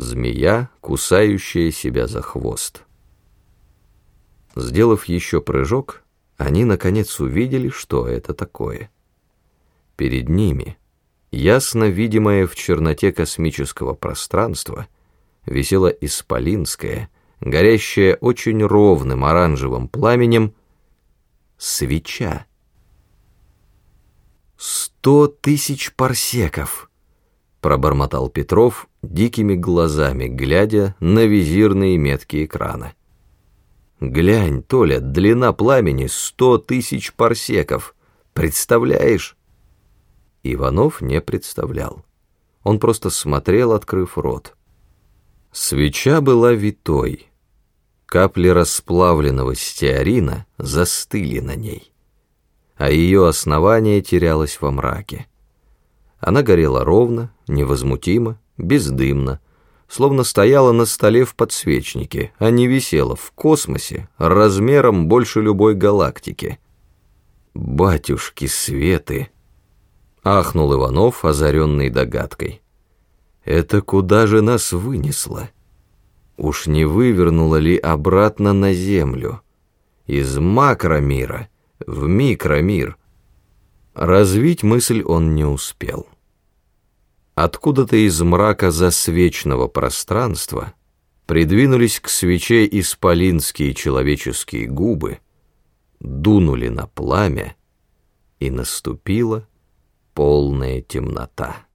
Змея, кусающая себя за хвост. Сделав еще прыжок, они наконец увидели, что это такое. Перед ними, ясно видимое в черноте космического пространства, висела исполинская, горящая очень ровным оранжевым пламенем, свеча. «Сто тысяч парсеков!» — пробормотал Петров дикими глазами, глядя на визирные метки экрана. «Глянь, Толя, длина пламени сто тысяч парсеков. Представляешь?» Иванов не представлял. Он просто смотрел, открыв рот. Свеча была витой. Капли расплавленного стеарина застыли на ней а ее основание терялось во мраке. Она горела ровно, невозмутимо, бездымно, словно стояла на столе в подсвечнике, а не висела в космосе размером больше любой галактики. «Батюшки Светы!» — ахнул Иванов, озаренный догадкой. «Это куда же нас вынесло? Уж не вывернуло ли обратно на Землю? Из макромира — в микромир. Развить мысль он не успел. Откуда-то из мрака засвечного пространства придвинулись к свече исполинские человеческие губы, дунули на пламя, и наступила полная темнота.